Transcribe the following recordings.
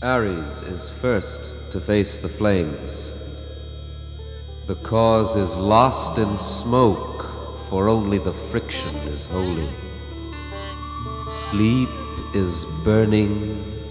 Aries is first to face the flames. The cause is lost in smoke, for only the friction is holy. Sleep is burning,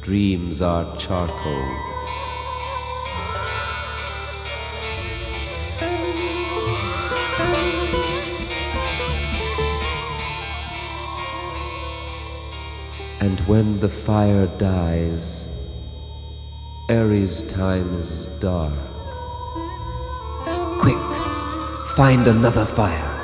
dreams are charcoal. And when the fire dies, Aries' time is dark. Quick, find another fire.